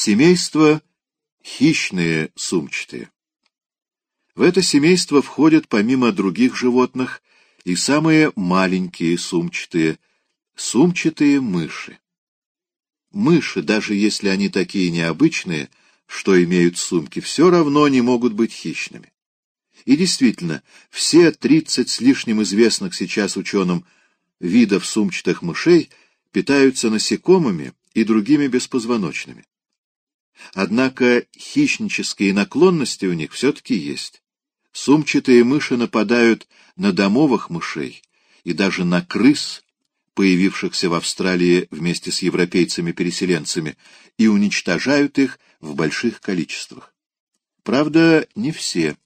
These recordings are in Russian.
Семейство хищные сумчатые. В это семейство входят, помимо других животных, и самые маленькие сумчатые, сумчатые мыши. Мыши, даже если они такие необычные, что имеют сумки, все равно не могут быть хищными. И действительно, все тридцать с лишним известных сейчас ученым видов сумчатых мышей питаются насекомыми и другими беспозвоночными. Однако хищнические наклонности у них все-таки есть. Сумчатые мыши нападают на домовых мышей и даже на крыс, появившихся в Австралии вместе с европейцами-переселенцами, и уничтожают их в больших количествах. Правда, не все.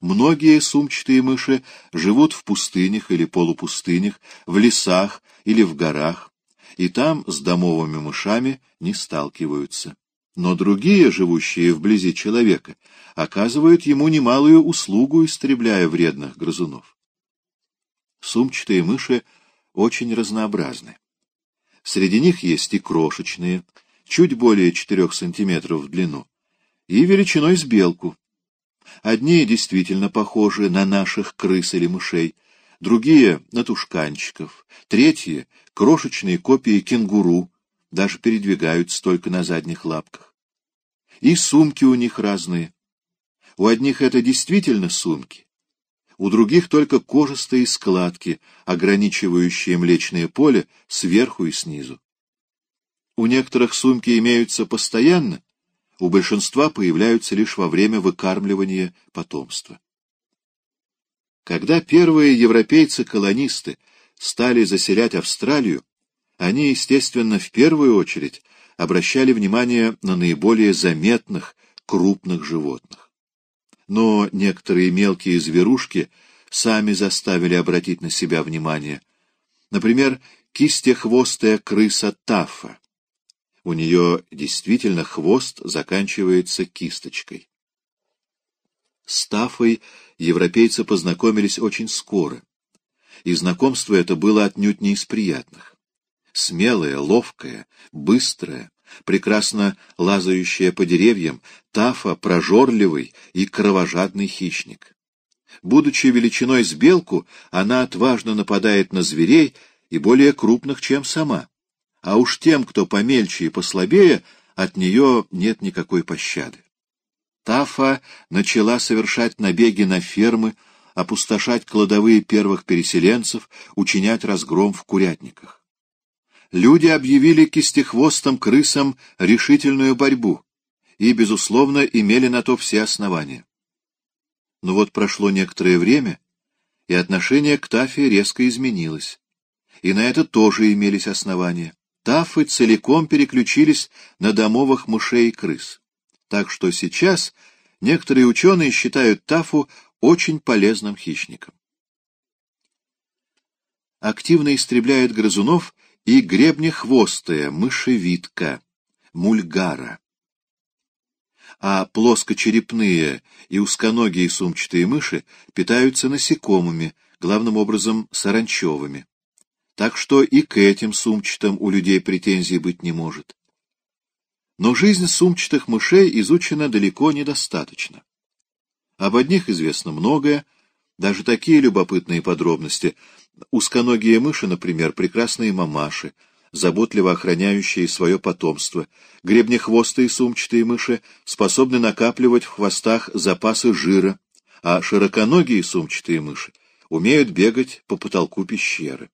Многие сумчатые мыши живут в пустынях или полупустынях, в лесах или в горах, и там с домовыми мышами не сталкиваются но другие, живущие вблизи человека, оказывают ему немалую услугу, истребляя вредных грызунов. Сумчатые мыши очень разнообразны. Среди них есть и крошечные, чуть более 4 сантиметров в длину, и величиной с белку. Одни действительно похожи на наших крыс или мышей, другие — на тушканчиков, третьи — крошечные копии кенгуру, даже передвигаются только на задних лапках. И сумки у них разные. У одних это действительно сумки, у других только кожистые складки, ограничивающие млечное поле сверху и снизу. У некоторых сумки имеются постоянно, у большинства появляются лишь во время выкармливания потомства. Когда первые европейцы-колонисты стали заселять Австралию, они, естественно, в первую очередь обращали внимание на наиболее заметных крупных животных. Но некоторые мелкие зверушки сами заставили обратить на себя внимание. Например, кистехвостая крыса Тафа. У нее действительно хвост заканчивается кисточкой. С Тафой европейцы познакомились очень скоро, и знакомство это было отнюдь не из приятных смелая, ловкая, быстрая, прекрасно лазающая по деревьям, Тафа прожорливый и кровожадный хищник. Будучи величиной с белку, она отважно нападает на зверей и более крупных, чем сама. А уж тем, кто помельче и послабее, от нее нет никакой пощады. Тафа начала совершать набеги на фермы, опустошать кладовые первых переселенцев, учинять разгром в курятниках люди объявили кистехвостым крысам решительную борьбу и, безусловно, имели на то все основания. Но вот прошло некоторое время, и отношение к Тафе резко изменилось. И на это тоже имелись основания. Тафы целиком переключились на домовых мышей и крыс. Так что сейчас некоторые ученые считают Тафу очень полезным хищником. Активно истребляют грызунов и гребнехвостая мышевидка, мульгара. А плоскочерепные и узконогие сумчатые мыши питаются насекомыми, главным образом саранчевыми. Так что и к этим сумчатым у людей претензий быть не может. Но жизнь сумчатых мышей изучена далеко недостаточно. Об одних известно многое, даже такие любопытные подробности, Узконогие мыши, например, прекрасные мамаши, заботливо охраняющие свое потомство. Гребнехвостые сумчатые мыши способны накапливать в хвостах запасы жира, а широконогие сумчатые мыши умеют бегать по потолку пещеры.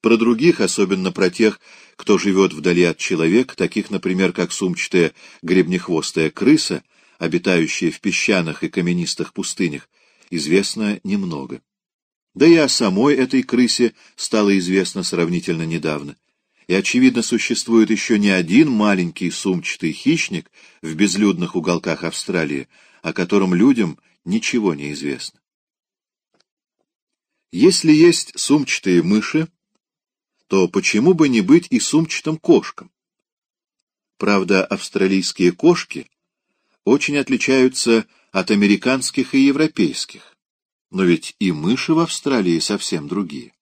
Про других, особенно про тех, кто живет вдали от человека, таких, например, как сумчатая гребнехвостая крыса, обитающая в песчаных и каменистых пустынях, известно немного. Да и о самой этой крысе стало известно сравнительно недавно. И, очевидно, существует еще не один маленький сумчатый хищник в безлюдных уголках Австралии, о котором людям ничего не известно. Если есть сумчатые мыши, то почему бы не быть и сумчатым кошкам? Правда, австралийские кошки очень отличаются от американских и европейских. Но ведь и мыши в Австралии совсем другие.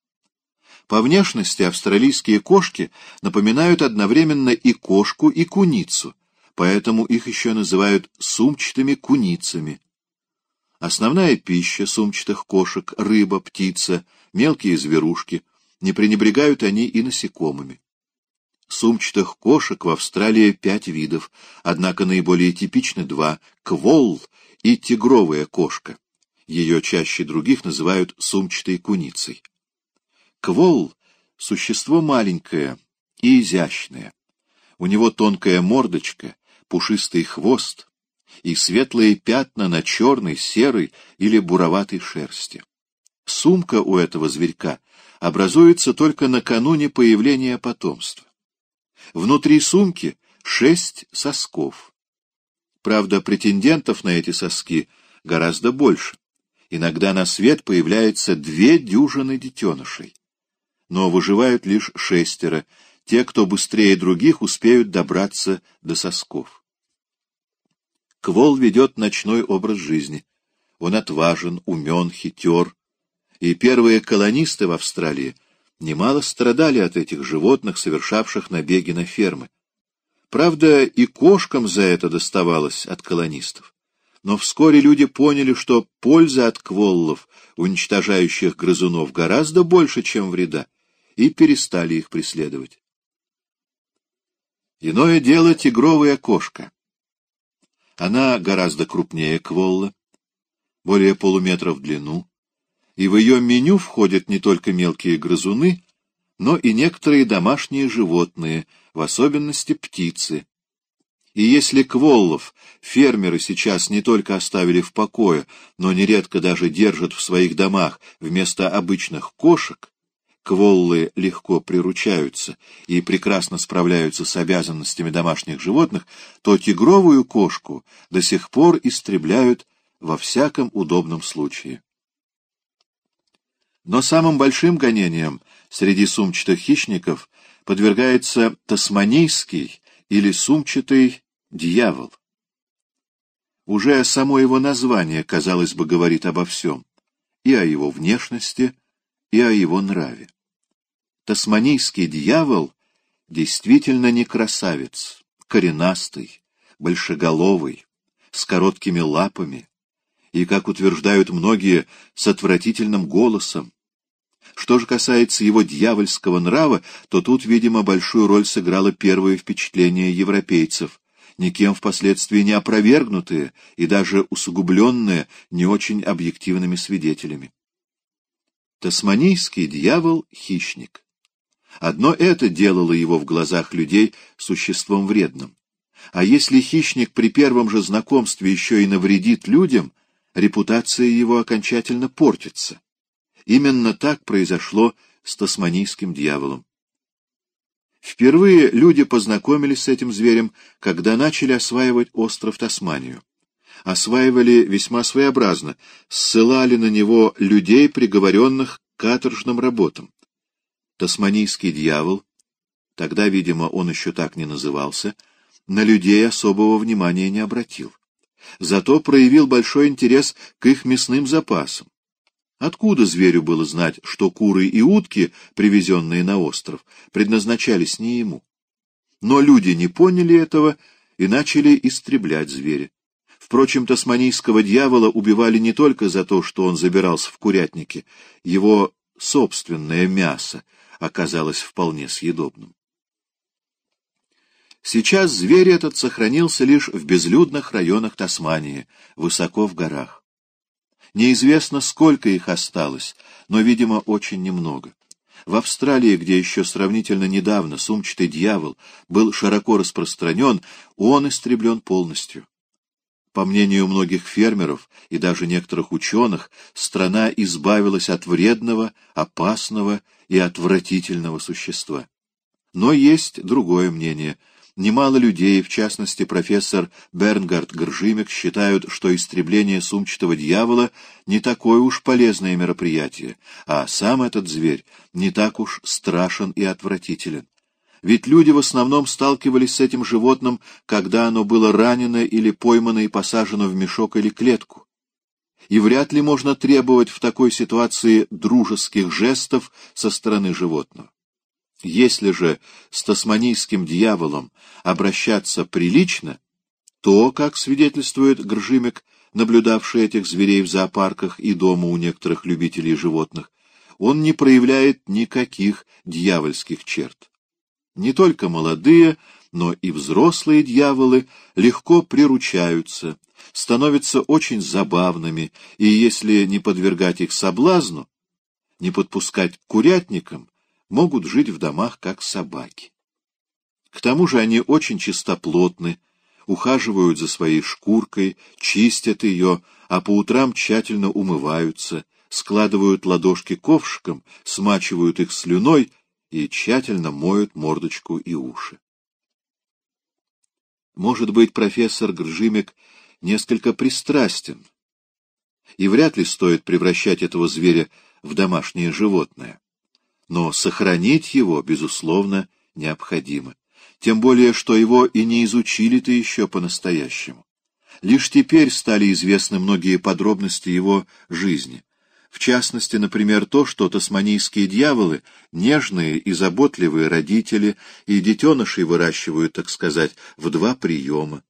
По внешности австралийские кошки напоминают одновременно и кошку, и куницу, поэтому их еще называют сумчатыми куницами. Основная пища сумчатых кошек — рыба, птица, мелкие зверушки. Не пренебрегают они и насекомыми. Сумчатых кошек в Австралии пять видов, однако наиболее типичны два — кволл и тигровая кошка. Ее чаще других называют сумчатой куницей. Кволл — существо маленькое и изящное. У него тонкая мордочка, пушистый хвост и светлые пятна на черной, серой или буроватой шерсти. Сумка у этого зверька образуется только накануне появления потомства. Внутри сумки шесть сосков. Правда, претендентов на эти соски гораздо больше. Иногда на свет появляется две дюжины детенышей но выживают лишь шестеро, те, кто быстрее других успеют добраться до сосков. Квол ведет ночной образ жизни. Он отважен, умен, хитер. И первые колонисты в Австралии немало страдали от этих животных, совершавших набеги на фермы. Правда, и кошкам за это доставалось от колонистов. Но вскоре люди поняли, что польза от кволлов, уничтожающих грызунов, гораздо больше, чем вреда и перестали их преследовать. Иное дело тигровая кошка. Она гораздо крупнее кволла, более полуметра в длину, и в ее меню входят не только мелкие грызуны, но и некоторые домашние животные, в особенности птицы. И если кволлов фермеры сейчас не только оставили в покое, но нередко даже держат в своих домах вместо обычных кошек, Кволлы легко приручаются и прекрасно справляются с обязанностями домашних животных, то тигровую кошку до сих пор истребляют во всяком удобном случае. Но самым большим гонением среди сумчатых хищников подвергается тасманийский или сумчатый дьявол. Уже само его название, казалось бы, говорит обо всем, и о его внешности, и о его нраве тасманийский дьявол действительно не красавец, коренастый, большеголовый, с короткими лапами и, как утверждают многие, с отвратительным голосом. Что же касается его дьявольского нрава, то тут, видимо, большую роль сыграло первое впечатление европейцев, никем впоследствии не опровергнутые и даже усугубленные не очень объективными свидетелями. Тасманийский дьявол — хищник. Одно это делало его в глазах людей существом вредным. А если хищник при первом же знакомстве еще и навредит людям, репутация его окончательно портится. Именно так произошло с тасманийским дьяволом. Впервые люди познакомились с этим зверем, когда начали осваивать остров Тасманию. Осваивали весьма своеобразно, ссылали на него людей, приговоренных к каторжным работам тасманийский дьявол, тогда, видимо, он еще так не назывался, на людей особого внимания не обратил. Зато проявил большой интерес к их мясным запасам. Откуда зверю было знать, что куры и утки, привезенные на остров, предназначались не ему? Но люди не поняли этого и начали истреблять зверя. Впрочем, тасманийского дьявола убивали не только за то, что он забирался в курятнике, его собственное мясо оказалось вполне съедобным. Сейчас зверь этот сохранился лишь в безлюдных районах Тасмании, высоко в горах. Неизвестно, сколько их осталось, но, видимо, очень немного. В Австралии, где еще сравнительно недавно сумчатый дьявол был широко распространен, он истреблен полностью. По мнению многих фермеров и даже некоторых ученых, страна избавилась от вредного, опасного и отвратительного существа. Но есть другое мнение. Немало людей, в частности профессор Бернгард Гржимек, считают, что истребление сумчатого дьявола не такое уж полезное мероприятие, а сам этот зверь не так уж страшен и отвратителен. Ведь люди в основном сталкивались с этим животным, когда оно было ранено или поймано и посажено в мешок или клетку. и вряд ли можно требовать в такой ситуации дружеских жестов со стороны животного. Если же с тасманийским дьяволом обращаться прилично, то, как свидетельствует Гржимик, наблюдавший этих зверей в зоопарках и дома у некоторых любителей животных, он не проявляет никаких дьявольских черт. Не только молодые, но и взрослые дьяволы легко приручаются, становятся очень забавными, и если не подвергать их соблазну, не подпускать к курятникам, могут жить в домах как собаки. К тому же они очень чистоплотны, ухаживают за своей шкуркой, чистят ее, а по утрам тщательно умываются, складывают ладошки ковшиком, смачивают их слюной и тщательно моют мордочку и уши. Может быть, профессор Гржимик несколько пристрастен, и вряд ли стоит превращать этого зверя в домашнее животное. Но сохранить его, безусловно, необходимо. Тем более, что его и не изучили-то еще по-настоящему. Лишь теперь стали известны многие подробности его жизни. В частности, например, то, что тасманийские дьяволы — нежные и заботливые родители, и детенышей выращивают, так сказать, в два приема.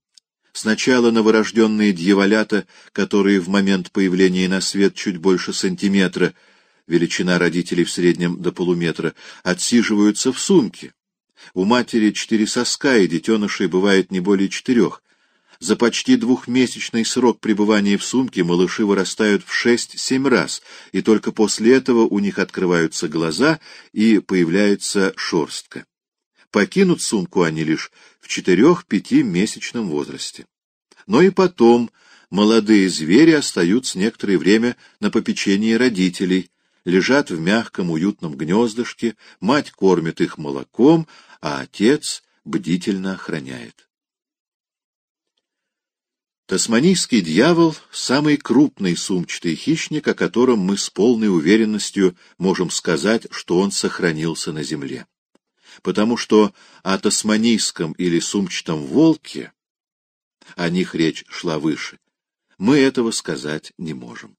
Сначала новорожденные дьяволята, которые в момент появления на свет чуть больше сантиметра, величина родителей в среднем до полуметра, отсиживаются в сумке. У матери четыре соска, и детенышей бывает не более четырех. За почти двухмесячный срок пребывания в сумке малыши вырастают в шесть-семь раз, и только после этого у них открываются глаза и появляется шерстка. Покинут сумку они лишь в четырех-пяти месячном возрасте. Но и потом молодые звери остаются некоторое время на попечении родителей, лежат в мягком уютном гнездышке, мать кормит их молоком, а отец бдительно охраняет. Тасманийский дьявол — самый крупный сумчатый хищник, о котором мы с полной уверенностью можем сказать, что он сохранился на земле. Потому что о тасманийском или сумчатом волке, о них речь шла выше, мы этого сказать не можем.